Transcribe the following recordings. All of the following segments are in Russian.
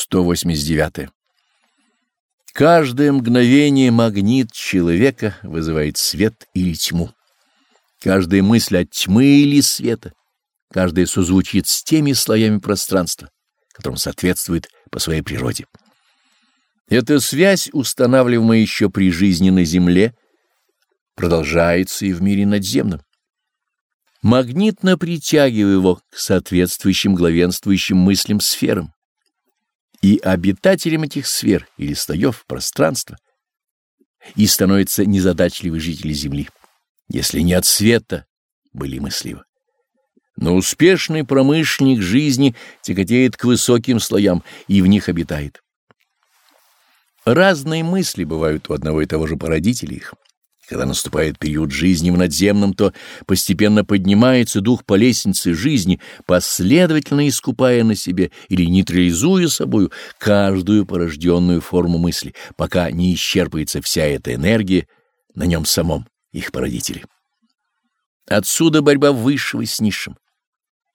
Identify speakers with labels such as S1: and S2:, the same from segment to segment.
S1: 189. Каждое мгновение магнит человека вызывает свет или тьму. Каждая мысль от тьмы или света, каждая созвучит с теми слоями пространства, которым соответствует по своей природе. Эта связь, устанавливаемая еще при жизни на Земле, продолжается и в мире надземном. Магнитно притягивая его к соответствующим главенствующим мыслям сферам и обитателем этих сфер или слоев пространства, и становятся незадачливы жители Земли, если не от света были мысливы. Но успешный промышленник жизни тяготеет к высоким слоям и в них обитает. Разные мысли бывают у одного и того же породителя их. Когда наступает период жизни в надземном, то постепенно поднимается дух по лестнице жизни, последовательно искупая на себе или нейтрализуя собою каждую порожденную форму мысли, пока не исчерпается вся эта энергия на нем самом, их породители. Отсюда борьба высшего с низшим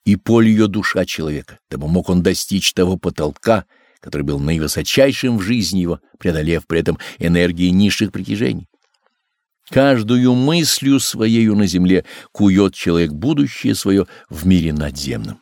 S1: и поле ее душа человека, дабы мог он достичь того потолка, который был наивысочайшим в жизни его, преодолев при этом энергии низших притяжений. Каждую мыслью своею на земле кует человек будущее свое в мире надземном.